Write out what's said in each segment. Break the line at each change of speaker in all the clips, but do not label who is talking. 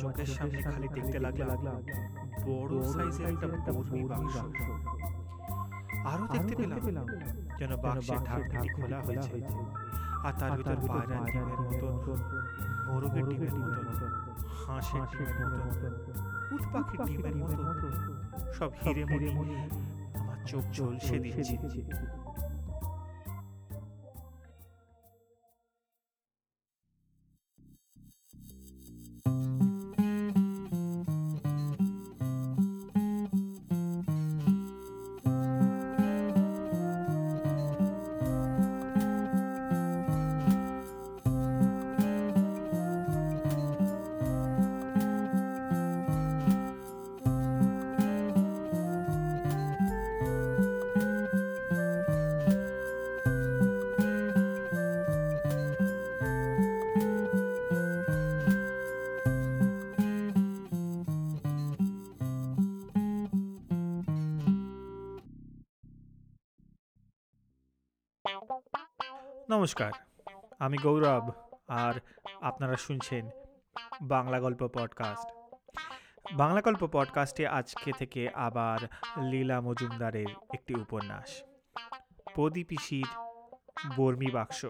চোখের সামনে খালি দেখতে লাগলাম। বড় সাইজের একটা বর্মি বাক্স। আরও দেখতে পেলাম। যেন বাক্সের ঢাকনাটি খোলা হয়েছে। আর তার ভিতর পায়রা ডিমের মতন মোরগের ডিমের মতন হাঁসের ডিমের মতন উট পাখির ডিমের মতন। সব হিরে মনি আমার চোখ ঝলসে দিচ্ছে। নমস্কার, আমি গৌরব আর আপনারা শুনছেন বাংলা গল্প পডকাস্ট। বাংলা গল্প পডকাস্টে আজকে থেকে আবার লীলা মজুমদারের একটি উপন্যাস প্রদীপিসির বর্মি বাক্স।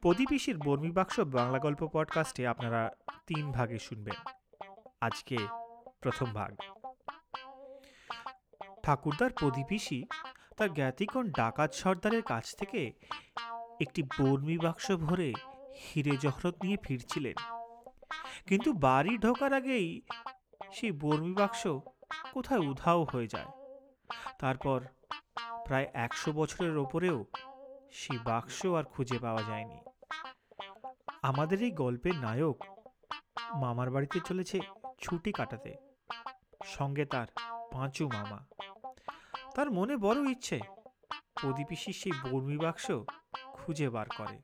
প্রদীপিসির বর্মি বাক্স বাংলা গল্প পডকাস্টে আপনারা তিন ভাগে শুনবেন। আজকে প্রথম ভাগ। ঠাকুরদার প্রদীপিসি তার জ্ঞাতিকণ ডাকাত সর্দারের কাছ থেকে একটি বর্মি বাক্স ভরে হিরে জহরত নিয়ে ফিরছিলেন। কিন্তু বাড়ি ঢোকার আগেই সেই বর্মি বাক্স কোথায় উধাও হয়ে যায়। তারপর প্রায় একশো বছরের ওপরেও সেই বাক্স আর খুঁজে পাওয়া যায়নি। আমাদের এই গল্পের নায়ক মামার বাড়িতে চলেছে ছুটি কাটাতে। সঙ্গে তার পাঁচু মামা। তার মনে বড় ইচ্ছে প্রদীপিসির সেই বর্মি বাক্স খুঁজে বার করে।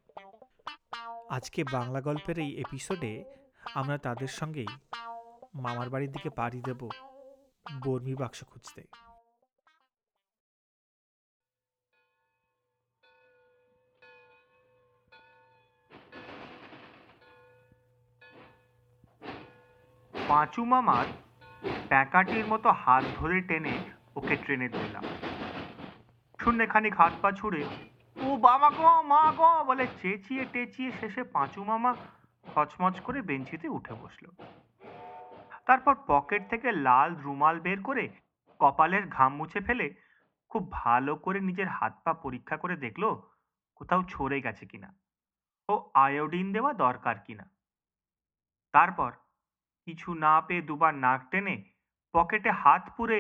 আজকে বাংলা গল্পের এই এপিসোডে আমরা তাদের সঙ্গেই মামার বাড়ির দিকে পাড়ি দেব বর্মি বাক্স খুঁজতে।
পাঁচু মামার প্যাকাটির মতো হাত ধরে টেনে ওকে ট্রেনে তুললাম শূন্যে খানিক হাত পা ছুড়ে ও বাবা গো, মা গো, বলে চেঁচিয়ে টেচিয়ে শেষে পাঁচু মামা খচমচ করে বেঞ্চিতে উঠে বসল। তারপর পকেট থেকে লাল রুমাল বের করে কপালের ঘাম মুছে ফেলে খুব ভালো করে নিজের হাত পা পরীক্ষা করে দেখল কোথাও ছড়ে গেছে কিনা ও আয়োডিন দেওয়া দরকার কিনা। তারপর কিছু না পেয়ে দুবার নাক টেনে পকেটে হাত পুরে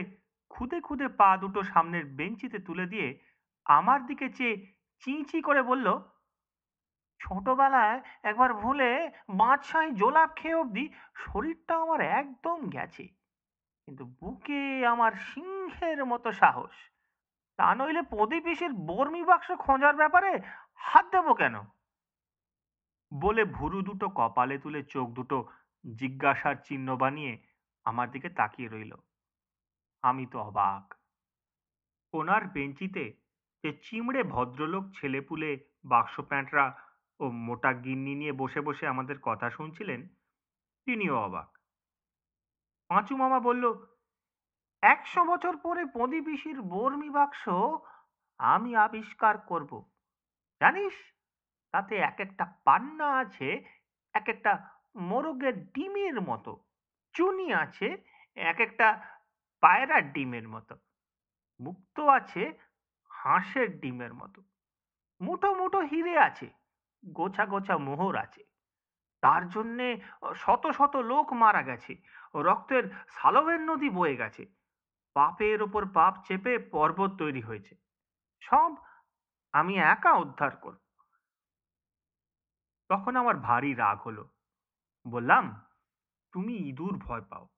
খুদে খুদে পা দুটো সামনের বেঞ্চিতে তুলে দিয়ে আমার দিকে চেয়ে চি চি করে বলল, ছোটবেলায় একবার ভুলে বাদশাহী জোলাপ খেয়ে অবধি শরীরটা আমার একদম গেছে। কিন্তু বুকে আমার সিংহের মতো সাহস। তা নইলে প্রদীপিসের বর্মি বাক্স খোঁজার ব্যাপারে হাত দেবো কেন? বলে ভুরু দুটো কপালে তুলে চোখ দুটো জিজ্ঞাসার চিহ্ন বানিয়ে আমার দিকে তাকিয়ে রইল। আমি তো অবাক। ওনার বেঞ্চিতে যে চিমড়ে ভদ্রলোক, ছেলেপুলে বাক্স প্যাঁটরা ও মোটা গিন্নি নিয়ে বসে বসে আমাদের কথা শুনছিলেন, তিনিও অবাক। পাঁচু মামা বলল, একশো বছর পরে প্রদীপিসির বর্মি বাক্স আমি আবিষ্কার করব। জানিস, তাতে এক একটা পান্না আছে এক একটা মোরগের ডিমের মতো, চুনি আছে এক একটা পায়রার ডিমের মতো, মুক্ত আছে হাঁসের ডিমের মতো। মুঠো মুঠো হিরে আছে, গোছা গোছা মোহর আছে। তার জন্যে শত শত লোক মারা গেছে। রক্তের সালভের নদী বয়ে গেছে। পাপের ওপর পাপ চেপে পর্বত তৈরি হয়েছে। সব আমি একা উদ্ধার করব। তখন আমার ভারী রাগ হলো। বললাম, তুমি ইঁদুর ভয় পাও।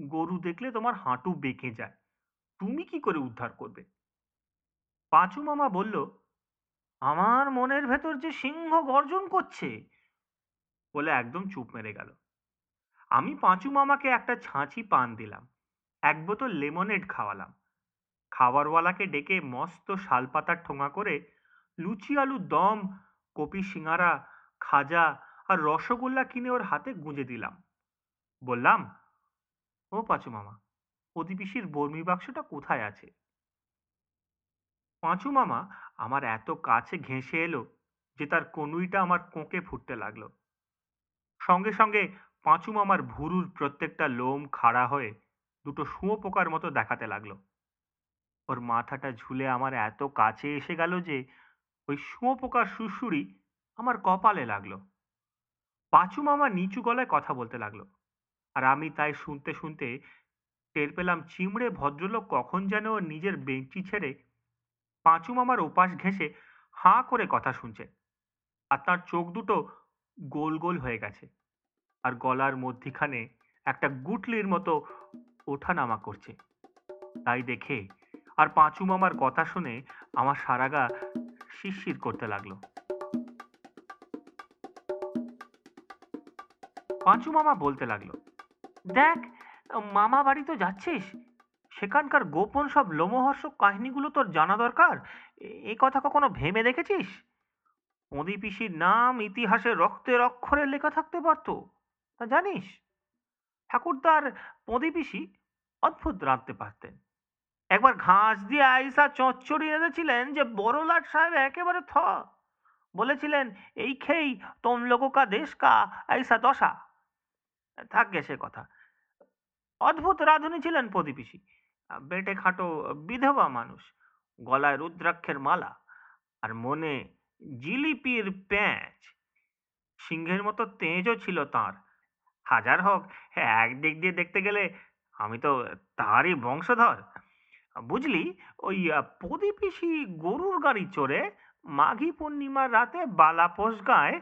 গরু দেখলে তোমার হাঁটু বেঁকে যায়। তুমি কি করে উদ্ধার করবে? পাঁচু মামা বলল, আমার মনের ভেতর যে সিংহ গর্জন করছে, বলে একদম চুপ মেরে গেল। আমি পাঁচু মামাকে একটা ছাঁচি পান দিলাম, এক বোতল লেমনেড খাওয়ালাম। খাবারওয়ালাকে ডেকে মস্ত শালপাতার ঠোঙা করে লুচি আলুর দম, কপি সিঙারা খাজা আর রসগোল্লা কিনে ওর হাতে গুঁজে দিলাম। বললাম, ও পাঁচু মামা প্রতিবেশীর বর্মি বাক্সটা কোথায় আছে? পাঁচু মামা আমার এত কাছে ঘেঁষে এলো যে তার কনুইটা আমার কোঁকে ফুটতে লাগল। সঙ্গে সঙ্গে পাঁচু মামার ভুরুর প্রত্যেকটা লোম খাড়া হয়ে দুটো শুঁয়োপোকার মতো দেখাতে লাগল। ওর মাথাটা ঝুলে আমার এত কাছে এসে গেল যে ওই শুঁয়োপোকার সুড়সুড়ি আমার কপালে লাগল। পাঁচু মামা নিচু গলায় কথা বলতে লাগল আর আমি তাই শুনতে শুনতে টের পেলাম চিমড়ে ভদ্রলোক কখন যেন নিজের বেঞ্চি ছেড়ে পাঁচু মামার ওপাশ ঘেঁষে হাঁ করে কথা শুনছে। আর তার চোখ দুটো গোল গোল হয়ে গেছে। আর গলার মধ্যিখানে একটা গুটলির মতো ওঠানামা করছে। তাই দেখে আর পাঁচু মামার কথা শুনে আমার সারা গা শিরশির করতে লাগল। পাঁচু মামা বলতে লাগল, দেখ, মামা বাড়ি তো যাচ্ছিস? সেখানকার গোপন সব লোমহর্ষক কাহিনীগুলো তোর জানা দরকার? এ- কথা কখনো ভেবে দেখেছিস? পদি পিসির নাম ইতিহাসে রক্তের অক্ষরে লেখা থাকতে পারতো, তা জানিস? ঠাকুরদার পদি পিসি অদ্ভুত রাঁধতে পারতেন। একবার ঘাস দিয়ে আইসা চচ্চড়ি এনেছিলেন যে বড়লাট সাহেব একেবারে থ। বলেছিলেন, এই কা দেশ কা আইসা দশা। থাকবে সে কথা। অদ্ভুত রাঁধুনি ছিলেন প্রদীপিসি বেটে খাটো বিধবা মানুষ, গলায় রুদ্রাক্ষের মালা আর মনে জিলিপির প্যাঁচ। সিংহের মতো তেজও ছিল তার। হাজার হোক একদিক দিয়ে দেখতে গেলে আমি তো তারই বংশধর। বুঝলি, ওই প্রদীপিসি গরুর গাড়ি চড়ে মাঘী পূর্ণিমার রাতে বালাপোষ গায়ে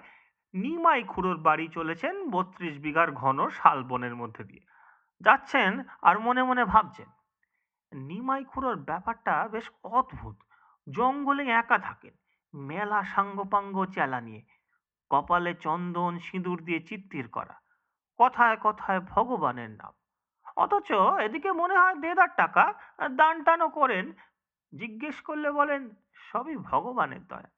নিমাই খুড়োর বাড়ি চলেছেন বত্রিশ বিঘার ঘন শালবনের মধ্যে দিয়ে। যাচ্ছেন আর মনে মনে ভাবছেন নিমাই খুড়োর ব্যাপারটা বেশ অদ্ভুত। জঙ্গলে একা থাকেন, মেলা সাঙ্গপাঙ্গ চেলা নিয়ে, কপালে চন্দন সিঁদুর দিয়ে চিত্তির করা, কথায় কথায় ভগবানের নাম। অথচ এদিকে মনে হয় দেদার টাকা দান টানও করেন, জিজ্ঞেস করলে বলেন, সবই ভগবানের দয়া।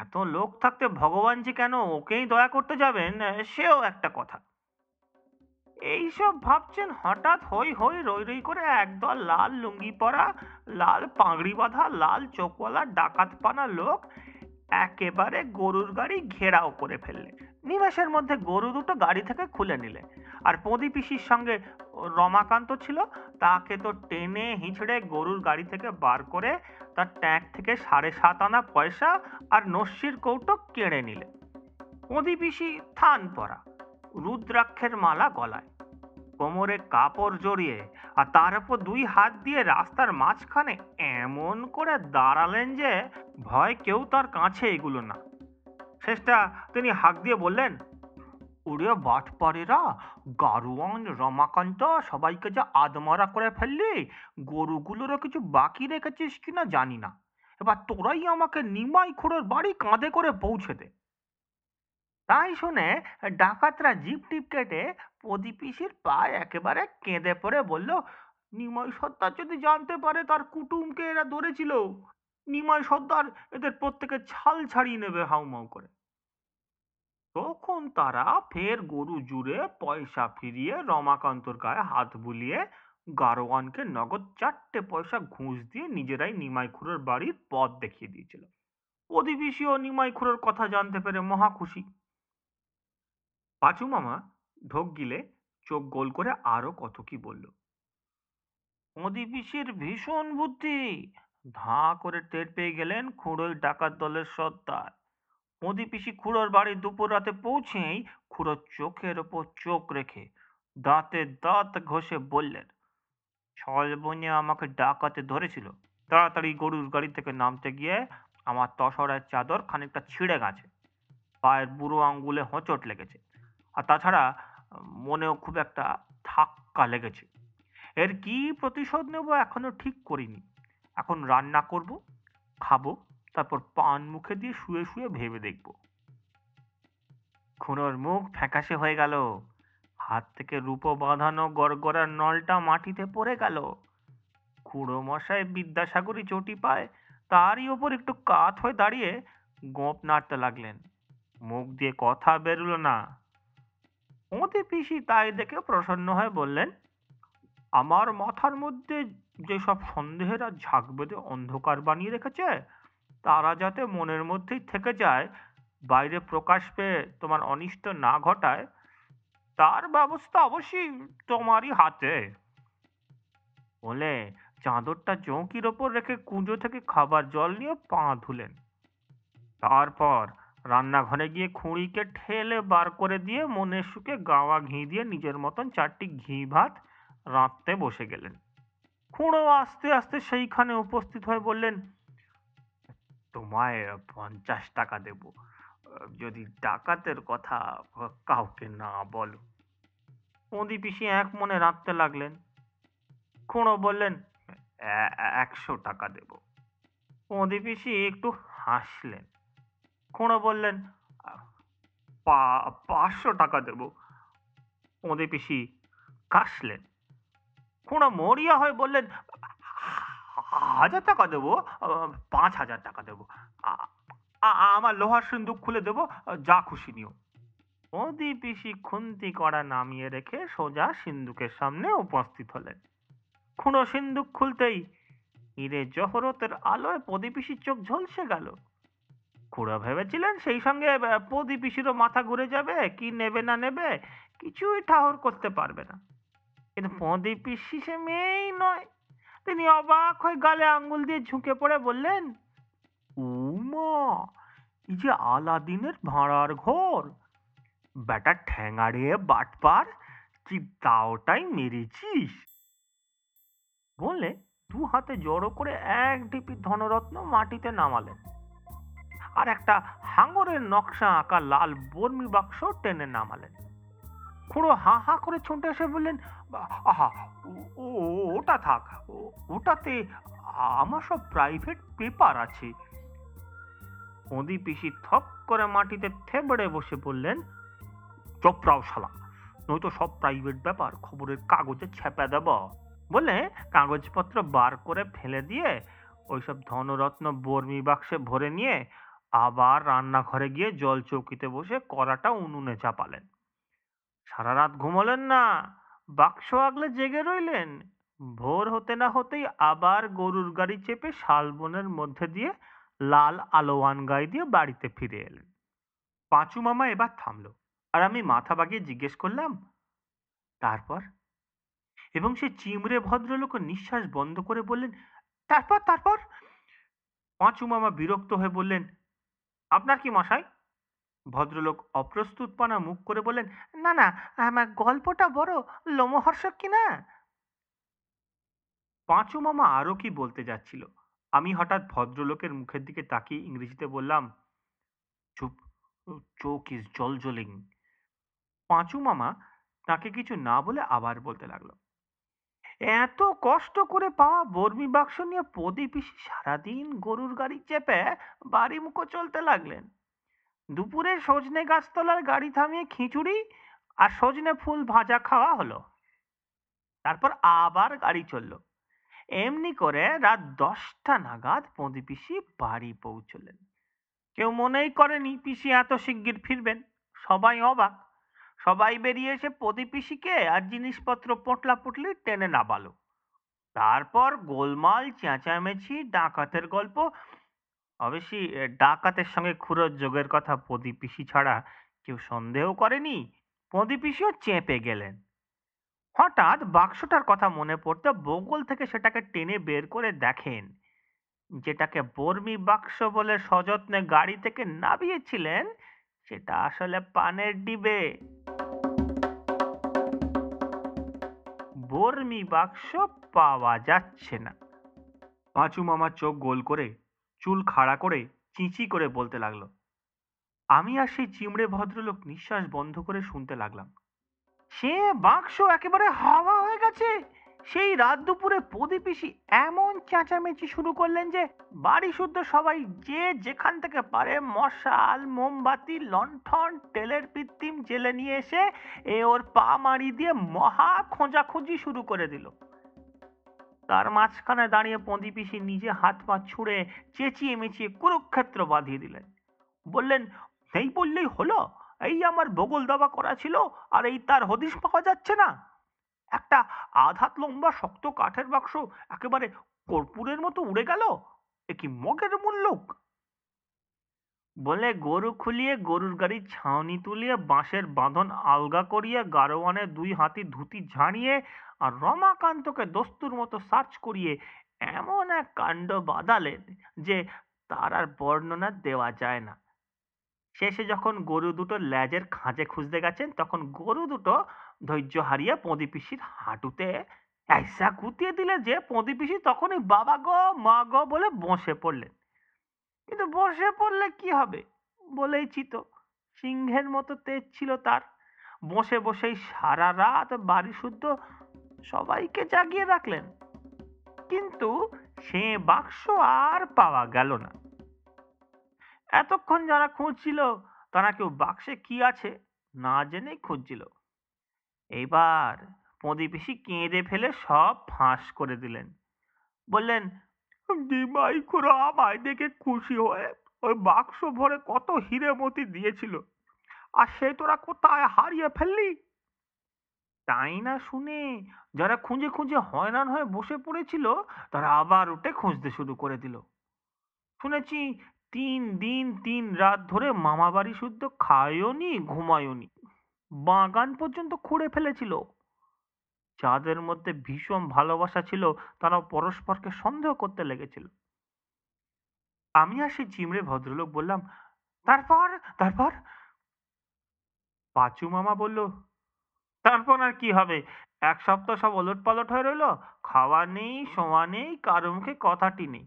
এত লোক থাকতে ভগবান যে কেন ওকেই দয়া করতে যাবেন, সেও একটা কথা। এইসব ভাবছেন হঠাৎ হই হই রই রই করে একদল লাল লুঙ্গি পরা, লাল পাগড়ি বাঁধা, লাল চোখওয়ালা ডাকাত পানা লোক একেবারে গরুর গাড়ি ঘেরাও করে ফেললে। নিমেষের মধ্যে গরু দুটো গাড়ি থেকে খুলে নিলে। আর পদি পিসির সঙ্গে রমাকান্ত ছিল, তাকে তো টেনে হিঁচড়ে গরুর গাড়ি থেকে বার করে তার ট্যাঙ্ক থেকে সাড়ে সাত আনা পয়সা আর নস্যির কৌটো কেড়ে নিলে। পদি পিসি থান পরা, রুদ্রাক্ষের মালা গলায়। কোমরে কাপড় জড়িয়ে আর তার উপর দুই হাত দিয়ে রাস্তার মাঝখানে এমন করে দাঁড়ালেন যে ভয় কেউ তার কাছে এগুলো না। শেষটা তিনি হাঁক দিয়ে বললেন উড়ে বাটপাড়েরা গারুয়ান, রমাকান্ত, সবাইকে যা আদমরা করে ফেললি, গরুগুলোরও কিছু বাকি রেখেছিস কিনা জানি না। এবার তোরাই আমাকে নিমাই খুঁড়োর বাড়ি কাঁধে করে পৌঁছে দে। তাই শুনে ডাকাতরা জিপ টিপ কেটে প্রদীপিসির পায়ে একেবারে কেঁদে পড়ে বলল, নিমাই সর্দার যদি জানতে পারে তার কুটুমকে এরা ধরেছিল, নিমাই সর্দার এদের প্রত্যেকে ছাল ছাড়িয়ে নেবে হাউমাউ করে। তখন তারা ফের গরু জুড়ে পয়সা ফিরিয়ে রমাকান্তর গায়ে হাত বুলিয়ে গারোয়ানকে নগদ চারটে পয়সা ঘুষ দিয়ে নিজেরাই নিমাই নিমাইখুড়োর বাড়ির পথ দেখিয়ে দিয়েছিল। প্রতিবেশী ও নিমাইখুড়োর কথা জানতে পেরে মহা খুশি। পাঁচু মামা ঢোক গিলে চোখ গোল করে আরও কত কি বলল প্রতিবেশীর ভীষণ বুদ্ধি। ধাঁ করে টের পেয়ে গেলেন খুঁড়োই ডাকাত দলের সর্দার। প্রদীপিসি খুড়োর বাড়ি দুপুর রাতে পৌঁছেই খুড়োর চোখের ওপর চোখ রেখে দাঁতে দাঁত ঘষে বললেন, ছল বনে আমাকে ডাকাতে ধরেছিল। তাড়াতাড়ি গরুর গাড়ি থেকে নামতে গিয়ে আমার তসরের চাদর খানিকটা ছিঁড়ে গেছে। পায়ের বুড়ো আঙ্গুলে হোঁচট লেগেছে। আর তাছাড়া, মনেও খুব একটা ধাক্কা লেগেছে। এর কি প্রতিশোধ নেব এখনও ঠিক করিনি। এখন রান্না করব, খাব, তারপর পান মুখে দিয়ে শুয়ে শুয়ে ভেবে দেখব। খুনোর মুখ ফ্যাকাশে হয়ে গেল। হাত থেকে রূপো বাঁধানো গড়গড়ার নলটা মাটিতে পড়ে গেল। খুঁড়ো মশায় বিদ্যাসাগরী চটি পায়, তারই ওপর একটু কাত হয়ে দাঁড়িয়ে গোপ নাড়তে লাগলেন। মুখ দিয়ে কথা বেরুলো না। ওতে পিসি তাই দেখে প্রসন্ন হয়ে বললেন, আমার মাথার মধ্যে যেসব সন্দেহের ঝাঁক বেঁধে অন্ধকার বানিয়ে রেখেছে, তারা যাতে মনের মধ্যেই থেকে যায়, বাইরে প্রকাশ পেয়ে তোমার অনিষ্ট না ঘটায়, তার ব্যবস্থা অবশ্যই তোমারই হাতে। বলে চাদরটা চৌকির ওপর রেখে কুঁজো থেকে খাবার জল নিয়ে পা ধুলেন। তারপর রান্নাঘরে গিয়ে খুঁড়িকে ঠেলে বার করে দিয়ে মনের সুখে গাওয়া ঘি দিয়ে নিজের মতন চারটি ঘি ভাত রাঁধতে বসে গেলেন। খুঁড়ো আস্তে আস্তে সেইখানে উপস্থিত হয়ে বললেন, তোমায় পঞ্চাশ টাকা দেব। যদি ডাকাতের কথা কাউকে না বলো মোদি পিসি এক মনে রাঁধতে লাগলেন। খুঁড়ো বললেন একশো টাকা দেব মোদি পিসি একটু হাসলেন। খুঁড়ো বললেন, "পা- পাঁচশো টাকা দেব। মোদি পিসি কাশলেন। খুঁড়ো মরিয়া হয়ে বললেন, হাজার টাকা দেবো, পাঁচ হাজার টাকা দেবো। আমার লোহার সিন্দুক খুলে দেবো, যা খুশি নিও। মোদি পিসি খুন্তি করা নামিয়ে রেখে সোজা সিন্দুকের সামনে উপস্থিত হলেন। খুঁড়ো সিন্দুক খুলতেই হিরে জহরতের আলোয় প্রদীপিসির চোখ ঝলসে গেল। খুড়ো ভেবেছিলেন সেই সঙ্গে প্রদীপিসিরও মাথা ঘুরে যাবে, কি নেবে না নেবে, কিছুই ঠাহর করতে পারবে না। কিন্তু প্রদীপিসি সে মেয়েই নয়। তিনি অবাক হয়ে গালে আঙ্গুল দিয়ে ঝুঁকে পড়ে বললেন, উমা, এই যে আলাদিনের ভাড়ার ঘর। বেটা ঠ্যাঙাড়ে বাটপার কি তাওটাই মেরেছিস। বলে দু হাতে জড়ো করে এক ঢিপি ধনরত্ন মাটিতে নামালেন। আর একটা হাঙরের নকশা আঁকা লাল বর্মি বাক্স টেনে নামালেন। খুঁড়ো হা হা করে ছুটে এসে বললেন, আহা ওটা থাক ওটাতে আমার সব প্রাইভেট পেপার আছে ওদি পিসি থপ করে মাটিতে থেবড়ে বসে বললেন চোপড়াও শালা, নয়তো সব প্রাইভেট ব্যাপার খবরের কাগজে ছেপে দেব বলে কাগজপত্র বার করে ফেলে দিয়ে ওইসব ধনরত্ন বর্মি বাক্সে ভরে নিয়ে আবার রান্নাঘরে গিয়ে জল চৌকিতে বসে কড়াটা উনুনে চাপালেন। সারা রাত ঘুমলেন না, বাক্স আগলে জেগে রইলেন। ভোর হতে না হতেই আবার গরুর গাড়ি চেপে শালবনের মধ্যে দিয়ে লাল আলোয়ান গায়ে দিয়ে বাড়িতে ফিরে এলেন। পাঁচু মামা এবার থামলো আর আমি মাথা বাগিয়ে জিজ্ঞেস করলাম, তারপর? এবং সে চিমড়ে ভদ্রলোক নিঃশ্বাস বন্ধ করে বললেন, তারপর তারপর? পাঁচু মামা বিরক্ত হয়ে বললেন আপনার কি মশাই? ভদ্রলোক অপ্রস্তুতপানা মুখ করে বললেন, না না আমার গল্পটা বড়, লোমহর্ষক কি না? পাঁচু মামা আরও কি বলতে যাচ্ছিল? আমি হঠাৎ ভদ্রলোকের মুখের দিকে তাকিয়ে ইংরেজিতে বললাম, চুপ, চোখ ইজ জল জলিং পাঁচু মামা তাকে কিছু না বলে আবার বলতে লাগল। এত কষ্ট করে পাওয়া বর্মি বাক্স নিয়ে পদি পিসি সারাদিন গরুর গাড়ি চেপে বাড়ি মুখো চলতে লাগলেন। দুপুরে সজনে গাছতলার গাড়ি থামিয়ে খিচুড়ি আর সজনে ফুল ভাজা খাওয়া হলো। তারপর আবার গাড়ি চলল। এমনি করে রাত দশটা নাগাদ পদি পিসি বাড়ি পৌঁছলেন। কেউ মনেই করেনি পিসি এত শিগগির ফিরবেন। সবাই অবাক। সবাই বেরিয়ে এসে পদি পিসিকে আর জিনিসপত্র পোটলা পুটলি টেনে নামালো তারপর গোলমাল, চেঁচামেচি, ডাকাতের গল্প। অবশ্যই ডাকাতের সঙ্গে খুঁড়োর যোগের কথা পদি পিসি ছাড়া কেউ সন্দেহ করেনি। পদি পিসিও চেপে গেলেন। হঠাৎ বাক্সটার কথা মনে পড়তে বগল থেকে সেটাকে টেনে বের করে দেখেন। যেটাকে বর্মি বাক্স বলে সযত্নে গাড়ি থেকে নামিয়েছিলেন, সেটা আসলে পানের ডিবে। বর্মি বাক্স পাওয়া যাচ্ছে না। পাঁচু মামা চোখ গোল করে, চুল খাড়া করে, চিঁচি করে বলতে লাগল, আমি আর সেই চিমড়ে ভদ্রলোক নিঃশ্বাস বন্ধ করে শুনতে লাগলাম। সে বাক্স একেবারে হাওয়া হয়ে গেছে! সেই রাত দুপুরে প্রদীপিসি এমন চেঁচামেচি শুরু করলেন যে বাড়ি শুদ্ধ সবাই যে যেখান থেকে পারে মশাল, মোমবাতি, লণ্ঠন, তেলের কৃত্রিম জেলে নিয়ে এসে এ ওর পা মারি দিয়ে মহা খোঁজাখুঁজি শুরু করে দিল। তার মাঝখানে দাঁড়িয়ে পঁদিপিসি নিজে হাত পা ছুঁড়ে চেঁচিয়ে মেচিয়ে কুরুক্ষেত্র বাঁধিয়ে দিলেন। বললেন, নেই বললেই হলো। এই আমার বগল দাবা করা ছিল আর এই তার হদিশ পাওয়া যাচ্ছে না। একটা আধাত লম্বা শক্ত কাঠের বাক্স একেবারে কর্পূরের মতো উড়ে গেল? এ কি মগের মুল্লুক? বলে গরু খুলিয়ে গরুর গাড়ির ছাউনি তুলিয়ে বাঁশের বাঁধন আলগা করিয়ে গারোয়ানে দুই হাতি ধুতি ঝাড়িয়ে আর রমাকান্তকে দস্তুর মতো সার্চ করিয়ে এমন এক কাণ্ড বাঁধালেন যে তার আর বর্ণনা দেওয়া যায় না। শেষে যখন গরু দুটো ল্যাজের খাঁজে খুঁজতে গেছেন, তখন গরু দুটো ধৈর্য হারিয়ে পদি পিসির হাঁটুতে ऐसा গুতিয়ে দিলে যে পদি পিসি তখনই বাবা গো, মা গো বলে বসে পড়লেন। কিন্তু বসে পড়লে কি হবে? বলেই তো সিংহের মতো তেজ ছিল তার। বসে বসেই সারা রাত বাড়ি শুদ্ধ সবাইকে জাগিয়ে রাখলেন। কিন্তু সে বাক্স আর পাওয়া গেল না। এতক্ষণ যারা খুঁজছিল তারা কেউ বাক্সে কি আছে না জেনেই খুঁজছিল। এইবার প্রদীপিসি কেঁদে ফেলে সব ফাঁস করে দিলেন। বললেন, দিমাই খুড়ো, আমায় দেখে খুশি হয়ে ওই বাক্স ভরে কত হিরে মতি দিয়েছিল। আর সে তোরা কোথায় হারিয়ে ফেললি? তাই না শুনে যারা খুঁজে খুঁজে হয়রান হয়ে বসে পড়েছিল, তারা আবার উঠে খুঁজতে শুরু করে দিল। শুনেছি, তিন দিন তিন রাত ধরে মামা বাড়ি শুদ্ধ খায়ওনি ঘুমায়ওনি বাগান পর্যন্ত খুঁড়ে ফেলেছিল। যাদের মধ্যে ভীষণ ভালোবাসা ছিল তারা পরস্পরকে সন্দেহ করতে লেগেছিল। আমি আর সেই চিমড়ে ভদ্রলোক বললাম, তারপর তারপর? পাঁচু মামা বলল, তারপর আর কি হবে? এক সপ্তাহ সব ওলট পালট হয়ে রইল, খাওয়া নেই, শোয়া নেই, কারও মুখে কথাটি নেই।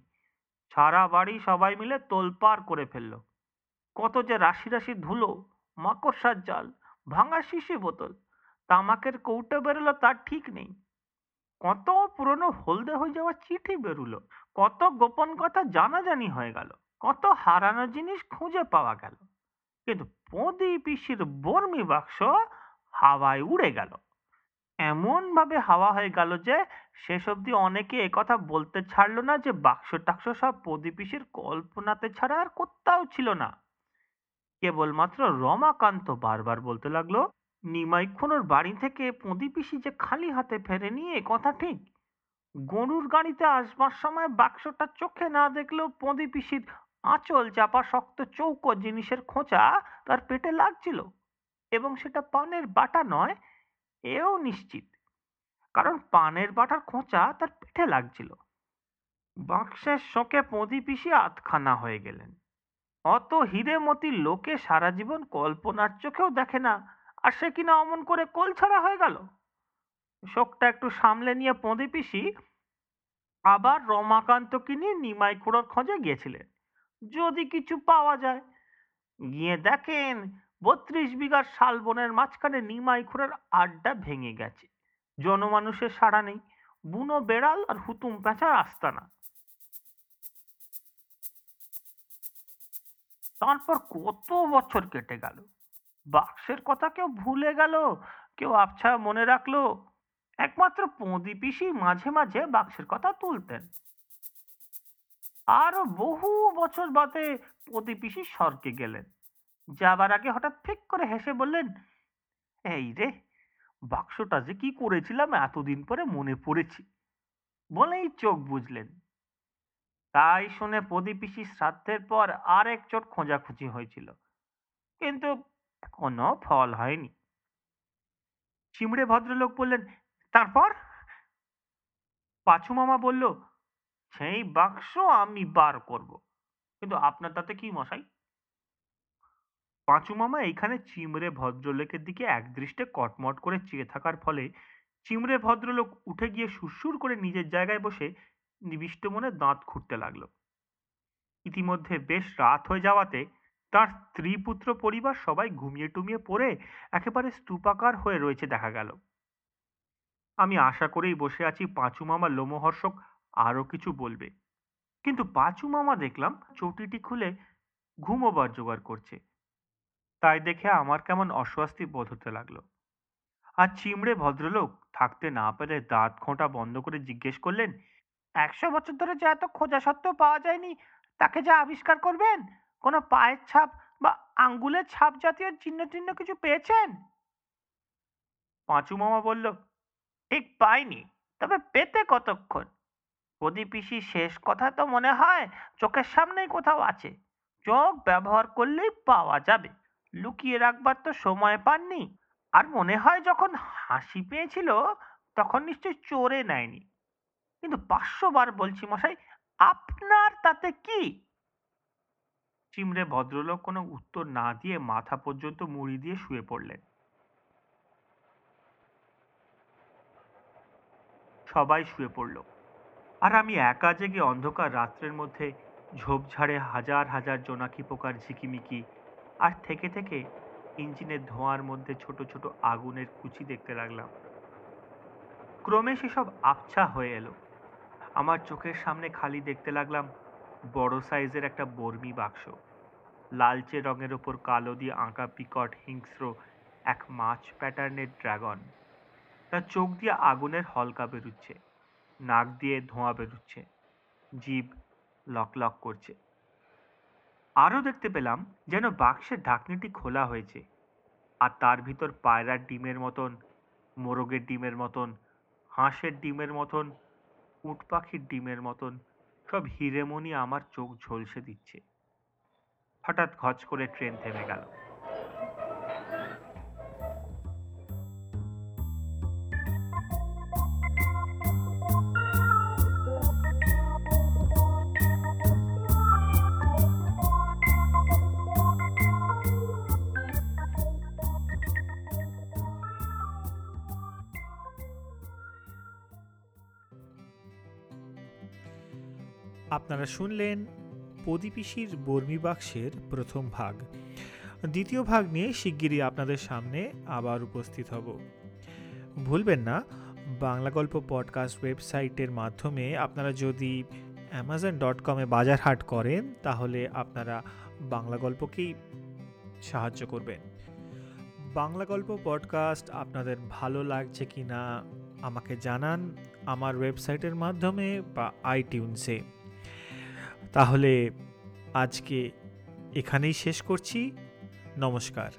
সারা বাড়ি সবাই মিলে তোলপাড় করে ফেলল। কত যে রাশি রাশি ধুলো, মাকড়সার জাল ভাঙা শিশি বোতল। তামাকের কৌটো বেরোলো, তার ঠিক নেই। কত পুরনো হলদে হয়ে যাওয়া চিঠি বেরুলো, কত গোপন কথা জানাজানি হয়ে গেল, কত হারানো জিনিস খুঁজে পাওয়া গেল। কিন্তু পদি পিসির বর্মি বাক্স হাওয়ায় উড়ে গেল। এমন ভাবে হাওয়া হয়ে গেল যে শেষ অবধি অনেকে একথা বলতে ছাড়লো না যে বাক্স টাক্স সব পদি পিসির কল্পনাতে ছাড়া আর কোথাও ছিল না। কেবলমাত্র রমাকান্ত বারবার বলতে লাগল, নিমাই খুনোর বাড়ি থেকে পদি পিসি যে খালি হাতে ফেরেনি এ কথা ঠিক? গরুর গাড়িতে আসবার সময় বাক্সটা চোখে না দেখলেও পদি পিসির আঁচল চাপা শক্ত চৌকো জিনিসের খোঁচা তার পেটে লাগছিল এবং সেটা পানের বাটা নয়, এও নিশ্চিত। কারণ পানের বাটার খোঁচা তার পেটে লাগছিল। বাক্সের শোকে পদি পিসি আতখানা হয়ে গেলেন। অত হিরেমতি লোকে সারা জীবন কল্পনার চোখেও দেখে না, আর সে কিনা অমন করে কোল ছাড়া হয়ে গেল? শোকটা একটু সামলে নিয়ে পঁদে পিসি আবার রমাকান্তকে নিয়ে নিমাই খুঁড়োর খোঁজে গিয়েছিলেন। যদি কিছু পাওয়া যায়। গিয়ে দেখেন, বত্রিশ বিঘার শালবনের মাঝখানে নিমাই খুঁড়ের আড্ডা ভেঙে গেছে। জনমানুষের সাড়া নেই। বুনো বেড়াল আর হুতুম পেঁচার আস্তানা। তারপর কত বছর কেটে গেল। বাক্সের কথা কেউ ভুলে গেল, কেউ আবছা মনে রাখল, একমাত্র পঁদি পিসি মাঝে মাঝে বাক্সের কথা তুলতেন। আরও বহু বছর বাদে পদি পিসি স্বর্গে গেলেন। যাবার আগে হঠাৎ ফিক করে হেসে বললেন, এই রে, বাক্সটা যে কি করেছিলাম এতদিন পরে মনে পড়েছি। বলেই চোখ বুঝলেন তাই শুনে পদি পিসি শ্রাদ্ধের পর আরেক চোট খোঁজাখুঁজি হয়েছিল। কিন্তু কোনো ফল হয়নি। চিমড়ে ভদ্রলোক বললেন, তারপর? পাঁচু মামা বলল, সেই বাক্স আমি বার করব। কিন্তু আপনার তাতে কি মশাই? পাঁচু মামা এইখানে চিমড়ে ভদ্রলোকের দিকে একদৃষ্টে কটমট করে চেয়ে থাকার ফলে চিমড়ে ভদ্রলোক উঠে গিয়ে সুরসুর করে নিজের জায়গায় বসে নিবিষ্ট মনে দাঁত খুঁড়তে লাগল। ইতিমধ্যে বেশ রাত হয়ে যাওয়াতে তার স্ত্রী পুত্র পরিবার সবাই ঘুমিয়ে টুমিয়ে পড়ে একেবারে স্তূপাকার হয়ে রয়েছে দেখা গেল। আমি আশা করেই বসে আছি, পাঁচু মামা লোমহর্ষক আরও কিছু বলবে। কিন্তু পাঁচু মামা দেখলাম চটিটি খুলে ঘুমোবার জোগাড় করছে। তাই দেখে আমার কেমন অস্বস্তি বোধ হতে লাগল। আর চিমড়ে ভদ্রলোক থাকতে না পেরে দাঁত খোঁটা বন্ধ করে জিজ্ঞেস করলেন একশো বছর ধরে যে এত খোঁজা সত্ত্বেও পাওয়া যায়নি, তাকে যা আবিষ্কার করবেন? কোনো পায়ের ছাপ বা আঙ্গুলের ছাপ জাতীয় চিহ্ন টিহ্ন কিছু পেয়েছেন? পাঁচু মামা বলল, ঠিক পাইনি, তবে পেতে কতক্ষণ? প্রদীপ শেষ কথা তো মনে হয় চোখের সামনেই কোথাও আছে। চোখ ব্যবহার করলেই পাওয়া যাবে। লুকিয়ে রাখবার তো সময় পাননি। আর মনে হয় যখন হাসি পেয়েছিল, তখন নিশ্চয়ই চোরে নেয়নি। কিন্তু পাঁচশো বার বলছি মশাই, আপনার তাতে কি? চিমড়ে ভদ্রলোক কোনো উত্তর না দিয়ে মাথা পর্যন্ত মুড়ি দিয়ে শুয়ে পড়লেন। সবাই শুয়ে পড়ল। আর আমি একা জেগে অন্ধকার রাত্রের মধ্যে ঝোপঝাড়ে হাজার হাজার জোনাকি পোকার ঝিকিমিকি আর থেকে থেকে ইঞ্জিনের ধোঁয়ার মধ্যে ছোট ছোট আগুনের কুচি দেখতে লাগলাম। ক্রমে সেসব আবছা হয়ে এলো। আমার চোখের সামনে খালি দেখতে লাগলাম বড় সাইজের একটা বর্মি বাক্স। লালচে রঙের ওপর কালো দিয়ে আঁকা বিকট হিংস্র এক মাছ প্যাটার্নের ড্রাগন। তার চোখ দিয়ে আগুনের হলকা বেরুচ্ছে, নাক দিয়ে ধোঁয়া বেরুচ্ছে জীব লক লক করছে। আরও দেখতে পেলাম যেন বাক্সের ঢাকনিটি খোলা হয়েছে আর তার ভিতর পায়রার ডিমের মতন, মোরগের ডিমের মতন, হাঁসের ডিমের মতন উট পাখির ডিমের মতন। সব হিরেমণি আমার চোখ ঝলসে দিচ্ছে। হঠাৎ ঘচ করে ট্রেন থেমে গেল।
আপনারা শুনলেন প্রদীপিসির বর্মী বাক্সের প্রথম ভাগ। দ্বিতীয় ভাগ নিয়ে শিগগিরই আপনাদের সামনে আবার উপস্থিত হব। ভুলবেন না, বাংলা গল্প পডকাস্ট ওয়েবসাইটের মাধ্যমে আপনারা যদি অ্যামাজন ডট কমে বাজার হাট করেন, তাহলে আপনারা বাংলা গল্পকেই সাহায্য করবেন। বাংলা গল্প পডকাস্ট আপনাদের ভালো লাগছে কি না আমাকে জানান আমার ওয়েবসাইটের মাধ্যমে বা আইটিউনসে তাহলে আজকে এখানেই শেষ করছি। নমস্কার।